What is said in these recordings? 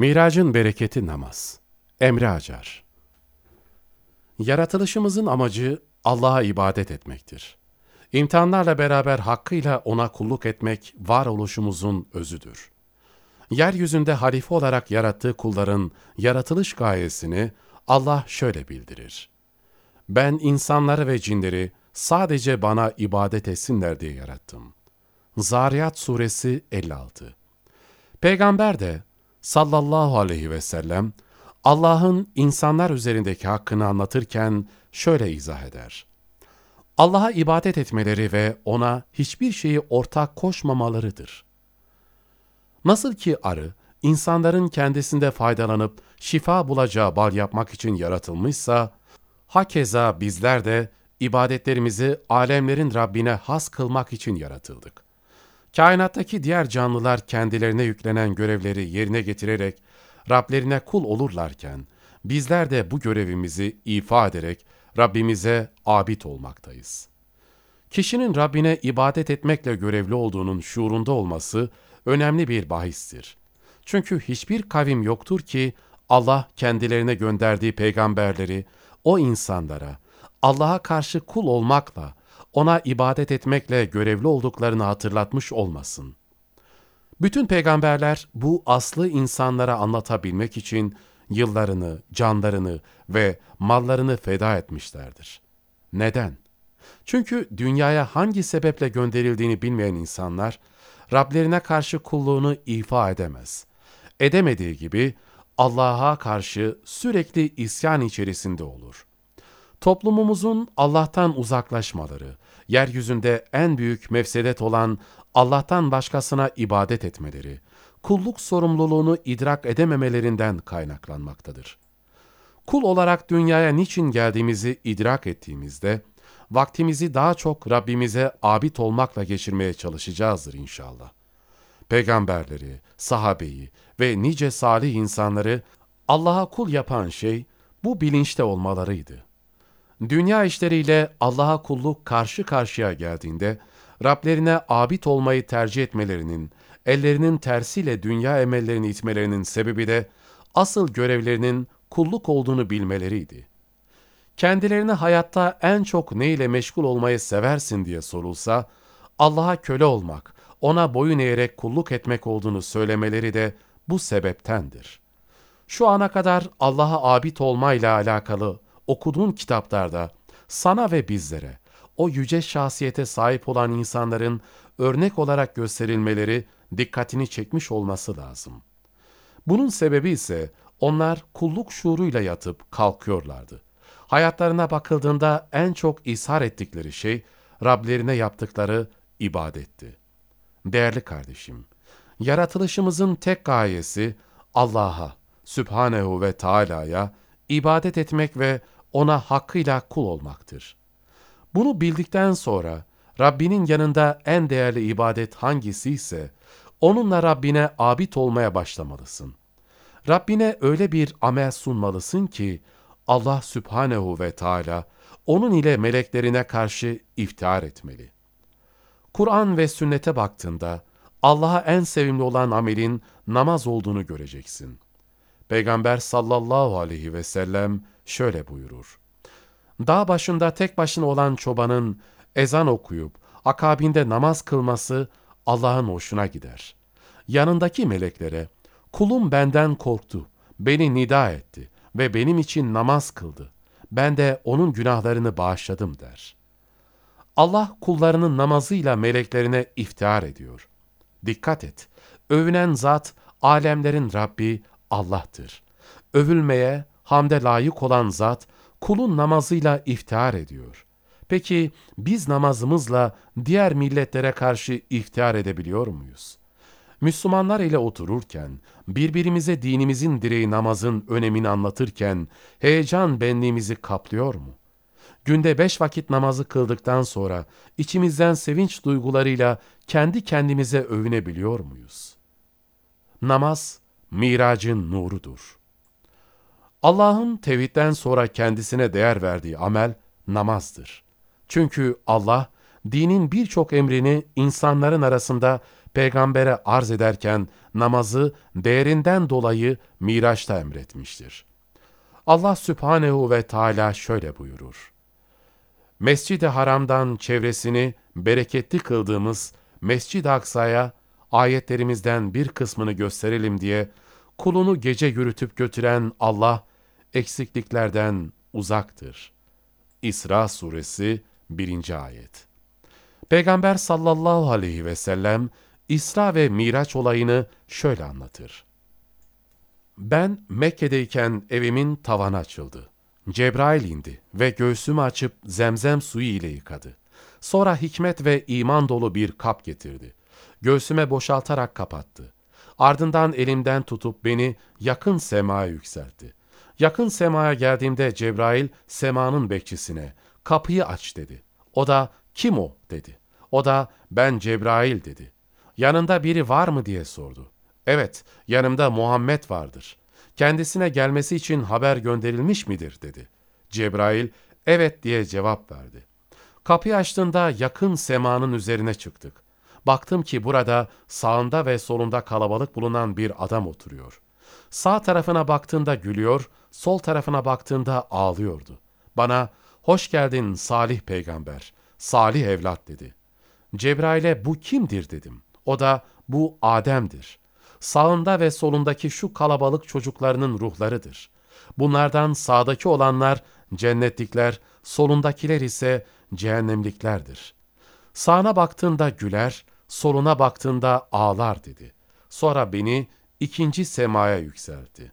Miracın bereketi namaz. Emre Acar Yaratılışımızın amacı Allah'a ibadet etmektir. İmtihanlarla beraber hakkıyla ona kulluk etmek varoluşumuzun özüdür. Yeryüzünde halife olarak yarattığı kulların yaratılış gayesini Allah şöyle bildirir. Ben insanları ve cinleri sadece bana ibadet etsinler diye yarattım. Zariyat Suresi 56 Peygamber de sallallahu aleyhi ve sellem Allah'ın insanlar üzerindeki hakkını anlatırken şöyle izah eder. Allah'a ibadet etmeleri ve ona hiçbir şeyi ortak koşmamalarıdır. Nasıl ki arı, insanların kendisinde faydalanıp şifa bulacağı bal yapmak için yaratılmışsa, hakeza bizler de ibadetlerimizi alemlerin Rabbine has kılmak için yaratıldık. Kainattaki diğer canlılar kendilerine yüklenen görevleri yerine getirerek Rablerine kul olurlarken, bizler de bu görevimizi ifa ederek Rabbimize abid olmaktayız. Kişinin Rabbine ibadet etmekle görevli olduğunun şuurunda olması önemli bir bahistir. Çünkü hiçbir kavim yoktur ki Allah kendilerine gönderdiği peygamberleri o insanlara Allah'a karşı kul olmakla, ona ibadet etmekle görevli olduklarını hatırlatmış olmasın. Bütün peygamberler bu aslı insanlara anlatabilmek için yıllarını, canlarını ve mallarını feda etmişlerdir. Neden? Çünkü dünyaya hangi sebeple gönderildiğini bilmeyen insanlar, Rablerine karşı kulluğunu ifa edemez. Edemediği gibi Allah'a karşı sürekli isyan içerisinde olur. Toplumumuzun Allah'tan uzaklaşmaları, yeryüzünde en büyük mefsedet olan Allah'tan başkasına ibadet etmeleri, kulluk sorumluluğunu idrak edememelerinden kaynaklanmaktadır. Kul olarak dünyaya niçin geldiğimizi idrak ettiğimizde, vaktimizi daha çok Rabbimize abid olmakla geçirmeye çalışacağızdır inşallah. Peygamberleri, sahabeyi ve nice salih insanları Allah'a kul yapan şey bu bilinçte olmalarıydı. Dünya işleriyle Allah'a kulluk karşı karşıya geldiğinde, Rablerine abid olmayı tercih etmelerinin, ellerinin tersiyle dünya emellerini itmelerinin sebebi de asıl görevlerinin kulluk olduğunu bilmeleriydi. Kendilerine hayatta en çok neyle meşgul olmayı seversin diye sorulsa, Allah'a köle olmak, ona boyun eğerek kulluk etmek olduğunu söylemeleri de bu sebeptendir. Şu ana kadar Allah'a abid olmayla alakalı okuduğun kitaplarda sana ve bizlere o yüce şahsiyete sahip olan insanların örnek olarak gösterilmeleri dikkatini çekmiş olması lazım. Bunun sebebi ise onlar kulluk şuuruyla yatıp kalkıyorlardı. Hayatlarına bakıldığında en çok ishar ettikleri şey Rablerine yaptıkları ibadetti. Değerli kardeşim, yaratılışımızın tek gayesi Allah'a, Sübhanehu ve Teala'ya ibadet etmek ve ona hakkıyla kul olmaktır. Bunu bildikten sonra Rabbinin yanında en değerli ibadet hangisi ise onunla Rabbine abid olmaya başlamalısın. Rabbine öyle bir amel sunmalısın ki Allah Sübhanehu ve Teala onun ile meleklerine karşı iftihar etmeli. Kur'an ve sünnete baktığında Allah'a en sevimli olan amelin namaz olduğunu göreceksin. Peygamber sallallahu aleyhi ve sellem şöyle buyurur. Dağ başında tek başına olan çobanın ezan okuyup akabinde namaz kılması Allah'ın hoşuna gider. Yanındaki meleklere, kulum benden korktu, beni nida etti ve benim için namaz kıldı. Ben de onun günahlarını bağışladım der. Allah kullarının namazıyla meleklerine iftihar ediyor. Dikkat et, övünen zat, alemlerin Rabbi Allah'tır. Övülmeye, hamde layık olan zat, kulun namazıyla iftihar ediyor. Peki biz namazımızla diğer milletlere karşı iftihar edebiliyor muyuz? Müslümanlar ile otururken, birbirimize dinimizin direği namazın önemini anlatırken, heyecan benliğimizi kaplıyor mu? Günde beş vakit namazı kıldıktan sonra, içimizden sevinç duygularıyla kendi kendimize övünebiliyor muyuz? Namaz, miracın nurudur. Allah'ın tevhidden sonra kendisine değer verdiği amel namazdır. Çünkü Allah, dinin birçok emrini insanların arasında peygambere arz ederken namazı değerinden dolayı Miraç'ta emretmiştir. Allah Sübhanehu ve Teala şöyle buyurur. Mescid-i Haram'dan çevresini bereketli kıldığımız Mescid-i Aksa'ya ayetlerimizden bir kısmını gösterelim diye kulunu gece yürütüp götüren Allah eksikliklerden uzaktır. İsra suresi 1. ayet. Peygamber sallallahu aleyhi ve sellem İsra ve Miraç olayını şöyle anlatır. Ben Mekke'deyken evimin tavanı açıldı. Cebrail indi ve göğsümü açıp zemzem suyu ile yıkadı. Sonra hikmet ve iman dolu bir kap getirdi. Göğsüme boşaltarak kapattı. Ardından elimden tutup beni yakın semaya yükseltti. Yakın semaya geldiğimde Cebrail semanın bekçisine kapıyı aç dedi. O da kim o dedi. O da ben Cebrail dedi. Yanında biri var mı diye sordu. Evet, yanımda Muhammed vardır. Kendisine gelmesi için haber gönderilmiş midir dedi. Cebrail, evet diye cevap verdi. Kapıyı açtığında yakın semanın üzerine çıktık. Baktım ki burada sağında ve solunda kalabalık bulunan bir adam oturuyor. Sağ tarafına baktığında gülüyor, sol tarafına baktığında ağlıyordu. Bana, hoş geldin Salih peygamber, Salih evlat dedi. Cebrail'e bu kimdir dedim. O da bu Adem'dir. Sağında ve solundaki şu kalabalık çocuklarının ruhlarıdır. Bunlardan sağdaki olanlar cennetlikler, solundakiler ise cehennemliklerdir. Sağına baktığında güler, soluna baktığında ağlar dedi. Sonra beni ikinci semaya yükseltti.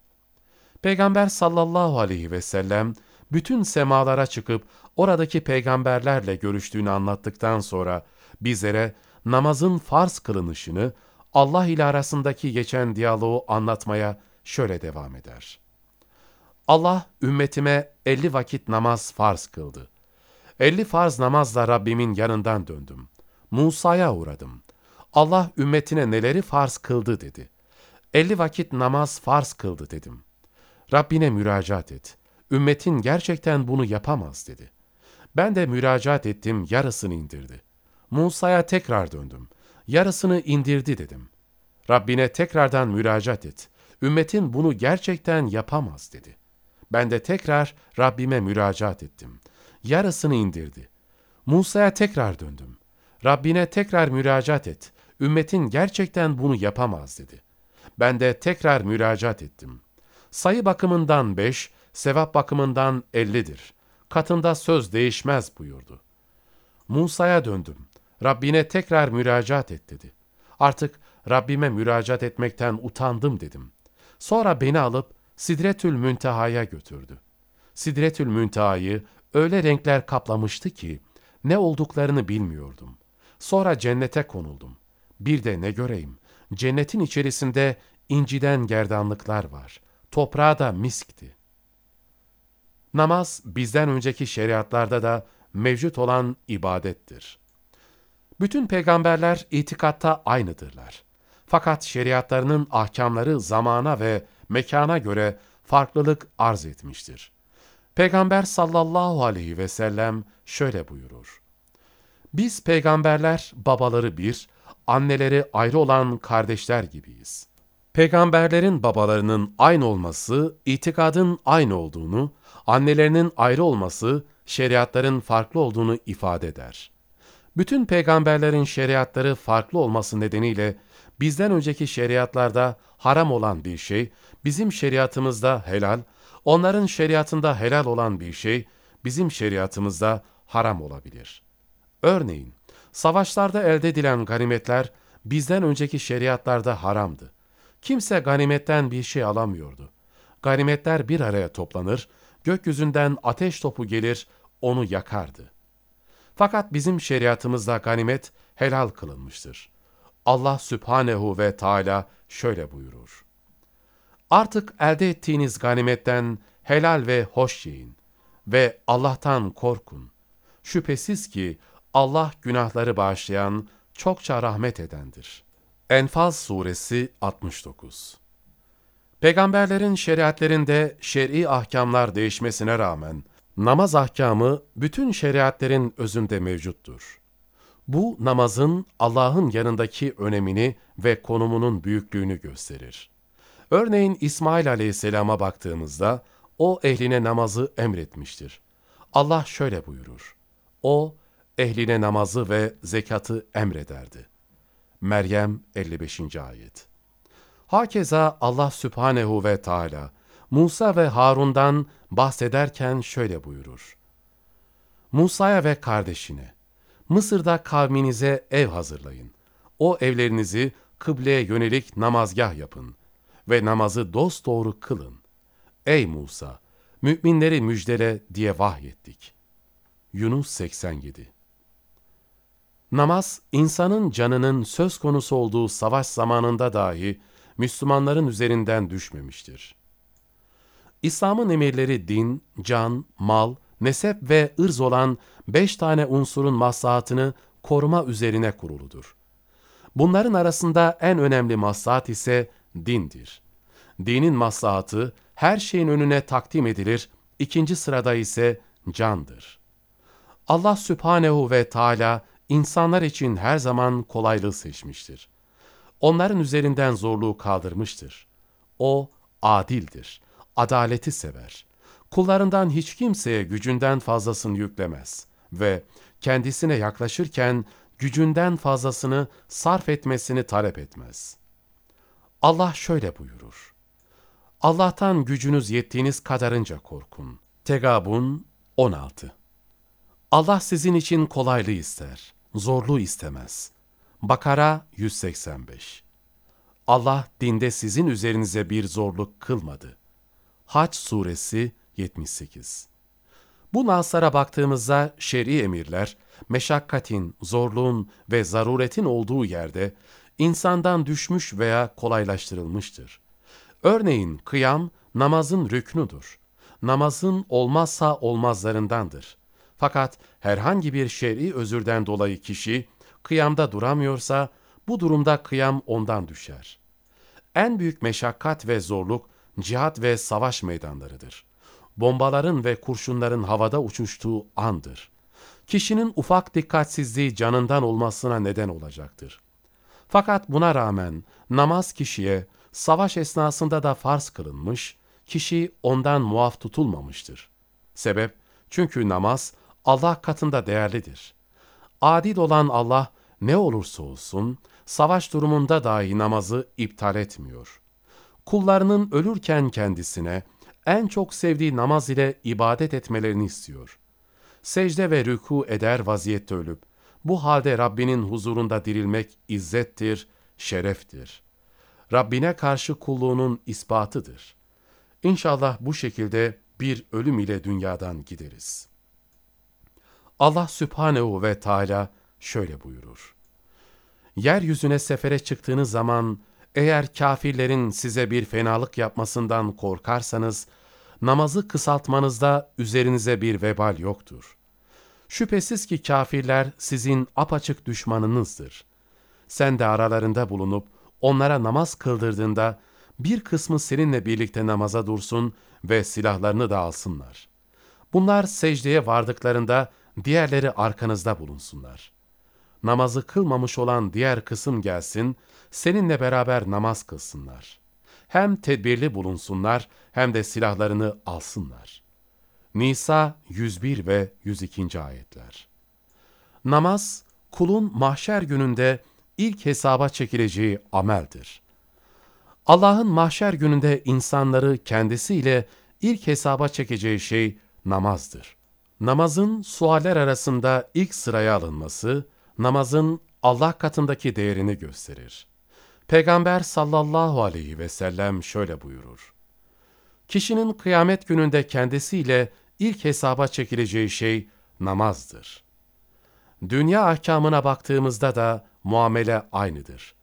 Peygamber sallallahu aleyhi ve sellem bütün semalara çıkıp oradaki peygamberlerle görüştüğünü anlattıktan sonra bizlere namazın farz kılınışını, Allah ile arasındaki geçen diyaloğu anlatmaya şöyle devam eder. Allah ümmetime elli vakit namaz farz kıldı. Elli farz namazla Rabbimin yanından döndüm. Musa'ya uğradım. Allah ümmetine neleri farz kıldı dedi. Elli vakit namaz farz kıldı dedim. Rabbine müracaat et. Ümmetin gerçekten bunu yapamaz dedi. Ben de müracaat ettim, yarısını indirdi. Musa'ya tekrar döndüm. Yarısını indirdi dedim. Rabbine tekrardan müracaat et. Ümmetin bunu gerçekten yapamaz dedi. Ben de tekrar Rabbime müracaat ettim. Yarısını indirdi. Musa'ya tekrar döndüm. Rabbine tekrar müracaat et. Ümmetin gerçekten bunu yapamaz dedi. Ben de tekrar müracaat ettim. Sayı bakımından beş, sevap bakımından ellidir. Katında söz değişmez buyurdu. Musa'ya döndüm. Rabbine tekrar müracaat et dedi. Artık Rabbime müracaat etmekten utandım dedim. Sonra beni alıp Sidretül Münteha'ya götürdü. Sidretül Münteha'yı öyle renkler kaplamıştı ki ne olduklarını bilmiyordum. Sonra cennete konuldum. Bir de ne göreyim, cennetin içerisinde inciden gerdanlıklar var. Toprağı da miskti. Namaz bizden önceki şeriatlarda da mevcut olan ibadettir. Bütün peygamberler itikatta aynıdırlar. Fakat şeriatlarının ahkamları zamana ve mekana göre farklılık arz etmiştir. Peygamber sallallahu aleyhi ve sellem şöyle buyurur. Biz peygamberler babaları bir, anneleri ayrı olan kardeşler gibiyiz. Peygamberlerin babalarının aynı olması, itikadın aynı olduğunu, annelerinin ayrı olması, şeriatların farklı olduğunu ifade eder. Bütün peygamberlerin şeriatları farklı olması nedeniyle bizden önceki şeriatlarda haram olan bir şey, bizim şeriatımızda helal, onların şeriatında helal olan bir şey, bizim şeriatımızda haram olabilir. Örneğin, savaşlarda elde edilen ganimetler bizden önceki şeriatlarda haramdı. Kimse ganimetten bir şey alamıyordu. Ganimetler bir araya toplanır, gökyüzünden ateş topu gelir, onu yakardı. Fakat bizim şeriatımızda ganimet helal kılınmıştır. Allah Sübhanehu ve Teala şöyle buyurur. Artık elde ettiğiniz ganimetten helal ve hoş yiyin ve Allah'tan korkun. Şüphesiz ki Allah günahları bağışlayan, çokça rahmet edendir. Enfal Suresi 69 Peygamberlerin şeriatlerinde şer'i ahkamlar değişmesine rağmen, namaz ahkamı bütün şeriatlerin özünde mevcuttur. Bu namazın Allah'ın yanındaki önemini ve konumunun büyüklüğünü gösterir. Örneğin İsmail aleyhisselama baktığımızda o ehline namazı emretmiştir. Allah şöyle buyurur. O ehline namazı ve zekatı emrederdi. Meryem 55. ayet. Hakeza Allah Sübhanehu ve Teala Musa ve Harun'dan bahsederken şöyle buyurur. Musa'ya ve kardeşine, Mısır'da kavminize ev hazırlayın. O evlerinizi kıbleye yönelik namazgah yapın ve namazı dosdoğru kılın. Ey Musa! Müminleri müjdele diye vahyettik. Yunus 87 Namaz, insanın canının söz konusu olduğu savaş zamanında dahi Müslümanların üzerinden düşmemiştir. İslam'ın emirleri din, can, mal, nesep ve ırz olan beş tane unsurun maslahatını koruma üzerine kuruludur. Bunların arasında en önemli maslahat ise dindir. Dinin maslahatı her şeyin önüne takdim edilir, ikinci sırada ise candır. Allah Sübhanehu ve Teala insanlar için her zaman kolaylığı seçmiştir. Onların üzerinden zorluğu kaldırmıştır. O adildir, adaleti sever. Kullarından hiç kimseye gücünden fazlasını yüklemez ve kendisine yaklaşırken gücünden fazlasını sarf etmesini talep etmez. Allah şöyle buyurur. Allah'tan gücünüz yettiğiniz kadarınca korkun. Tegabun 16 Allah sizin için kolaylığı ister, zorluğu istemez. Bakara 185 Allah dinde sizin üzerinize bir zorluk kılmadı. Haç suresi 78 Bu naslara baktığımızda şer'i emirler, meşakkatin, zorluğun ve zaruretin olduğu yerde insandan düşmüş veya kolaylaştırılmıştır. Örneğin kıyam namazın rüknudur. Namazın olmazsa olmazlarındandır. Fakat herhangi bir şer'i özürden dolayı kişi kıyamda duramıyorsa bu durumda kıyam ondan düşer. En büyük meşakkat ve zorluk cihat ve savaş meydanlarıdır. Bombaların ve kurşunların havada uçuştuğu andır. Kişinin ufak dikkatsizliği canından olmasına neden olacaktır. Fakat buna rağmen namaz kişiye savaş esnasında da farz kılınmış, kişi ondan muaf tutulmamıştır. Sebep, çünkü namaz Allah katında değerlidir. Adil olan Allah ne olursa olsun, savaş durumunda dahi namazı iptal etmiyor. Kullarının ölürken kendisine en çok sevdiği namaz ile ibadet etmelerini istiyor. Secde ve rüku eder vaziyette ölüp, bu halde Rabbinin huzurunda dirilmek izzettir, şereftir. Rabbine karşı kulluğunun ispatıdır. İnşallah bu şekilde bir ölüm ile dünyadan gideriz. Allah Sübhanehu ve Teala şöyle buyurur. Yeryüzüne sefere çıktığınız zaman eğer kafirlerin size bir fenalık yapmasından korkarsanız, namazı kısaltmanızda üzerinize bir vebal yoktur. Şüphesiz ki kafirler sizin apaçık düşmanınızdır. Sen de aralarında bulunup onlara namaz kıldırdığında bir kısmı seninle birlikte namaza dursun ve silahlarını da alsınlar. Bunlar secdeye vardıklarında diğerleri arkanızda bulunsunlar. Namazı kılmamış olan diğer kısım gelsin, seninle beraber namaz kılsınlar. Hem tedbirli bulunsunlar hem de silahlarını alsınlar. Nisa 101 ve 102. ayetler. Namaz, kulun mahşer gününde ilk hesaba çekileceği ameldir. Allah'ın mahşer gününde insanları kendisiyle ilk hesaba çekeceği şey namazdır. Namazın sualler arasında ilk sıraya alınması, namazın Allah katındaki değerini gösterir. Peygamber sallallahu aleyhi ve sellem şöyle buyurur. Kişinin kıyamet gününde kendisiyle ilk hesaba çekileceği şey namazdır. Dünya ahkamına baktığımızda da muamele aynıdır.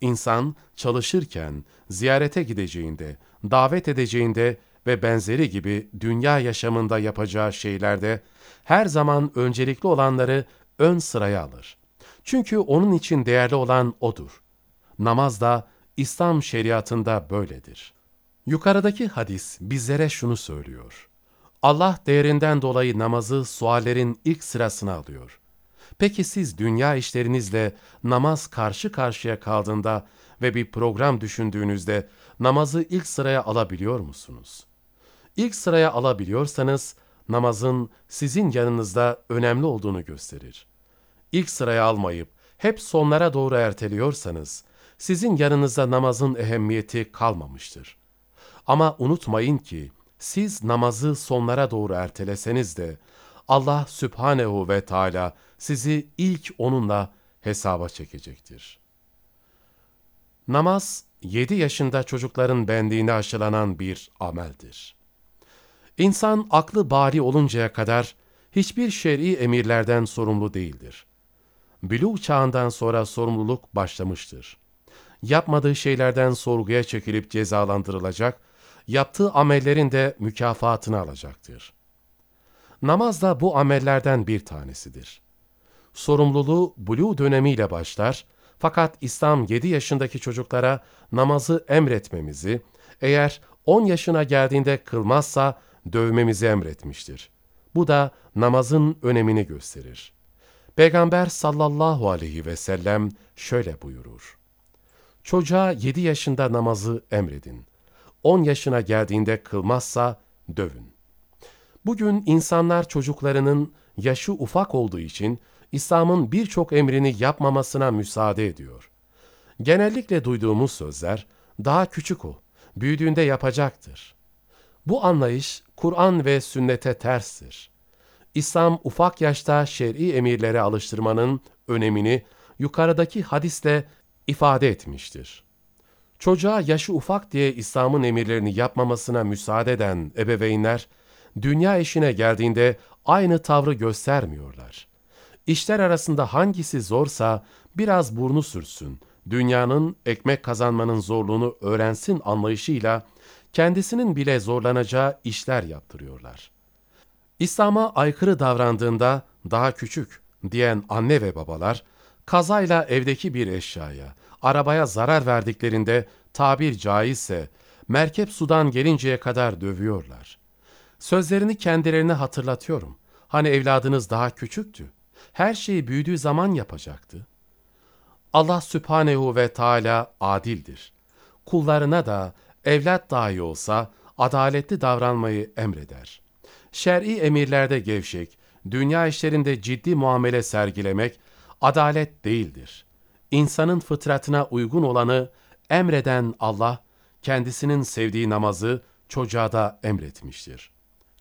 İnsan çalışırken, ziyarete gideceğinde, davet edeceğinde ve benzeri gibi dünya yaşamında yapacağı şeylerde her zaman öncelikli olanları ön sıraya alır. Çünkü onun için değerli olan odur. Namaz da İslam şeriatında böyledir. Yukarıdaki hadis bizlere şunu söylüyor. Allah değerinden dolayı namazı suallerin ilk sırasına alıyor. Peki siz dünya işlerinizle namaz karşı karşıya kaldığında ve bir program düşündüğünüzde namazı ilk sıraya alabiliyor musunuz? İlk sıraya alabiliyorsanız namazın sizin yanınızda önemli olduğunu gösterir. İlk sıraya almayıp hep sonlara doğru erteliyorsanız sizin yanınızda namazın ehemmiyeti kalmamıştır. Ama unutmayın ki siz namazı sonlara doğru erteleseniz de Allah Sübhanehu ve Teala sizi ilk onunla hesaba çekecektir. Namaz, 7 yaşında çocukların benliğine aşılanan bir ameldir. İnsan aklı bali oluncaya kadar hiçbir şer'i emirlerden sorumlu değildir. Bülû çağından sonra sorumluluk başlamıştır. Yapmadığı şeylerden sorguya çekilip cezalandırılacak, yaptığı amellerin de mükafatını alacaktır. Namaz da bu amellerden bir tanesidir. Sorumluluğu bulu dönemiyle başlar fakat İslam 7 yaşındaki çocuklara namazı emretmemizi, eğer 10 yaşına geldiğinde kılmazsa dövmemizi emretmiştir. Bu da namazın önemini gösterir. Peygamber sallallahu aleyhi ve sellem şöyle buyurur. Çocuğa 7 yaşında namazı emredin. 10 yaşına geldiğinde kılmazsa dövün. Bugün insanlar çocuklarının yaşı ufak olduğu için İslam'ın birçok emrini yapmamasına müsaade ediyor. Genellikle duyduğumuz sözler, daha küçük o, büyüdüğünde yapacaktır. Bu anlayış, Kur'an ve sünnete terstir. İslam ufak yaşta şer'i emirlere alıştırmanın önemini yukarıdaki hadisle ifade etmiştir. Çocuğa yaşı ufak diye İslam'ın emirlerini yapmamasına müsaade eden ebeveynler, dünya işine geldiğinde aynı tavrı göstermiyorlar. İşler arasında hangisi zorsa biraz burnu sürsün, dünyanın ekmek kazanmanın zorluğunu öğrensin anlayışıyla kendisinin bile zorlanacağı işler yaptırıyorlar. İslam'a aykırı davrandığında daha küçük diyen anne ve babalar, kazayla evdeki bir eşyaya, arabaya zarar verdiklerinde tabir caizse merkep sudan gelinceye kadar dövüyorlar. Sözlerini kendilerine hatırlatıyorum. Hani evladınız daha küçüktü. Her şeyi büyüdüğü zaman yapacaktı. Allah Sübhanehu ve Teala adildir. Kullarına da evlat dahi olsa adaletli davranmayı emreder. Şer'i emirlerde gevşek, dünya işlerinde ciddi muamele sergilemek adalet değildir. İnsanın fıtratına uygun olanı emreden Allah, kendisinin sevdiği namazı çocuğa da emretmiştir.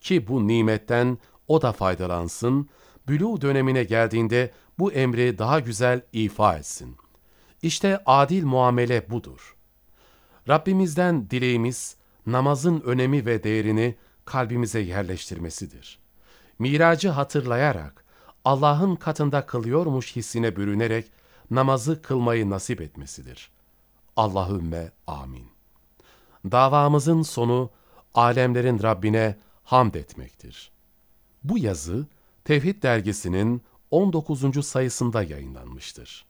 Ki bu nimetten o da faydalansın, bülû dönemine geldiğinde bu emri daha güzel ifa etsin. İşte adil muamele budur. Rabbimizden dileğimiz, namazın önemi ve değerini kalbimize yerleştirmesidir. Miracı hatırlayarak, Allah'ın katında kılıyormuş hissine bürünerek, namazı kılmayı nasip etmesidir. Allahümme amin. Davamızın sonu, alemlerin Rabbine hamd etmektir. Bu yazı, Tevhid dergisinin 19. sayısında yayınlanmıştır.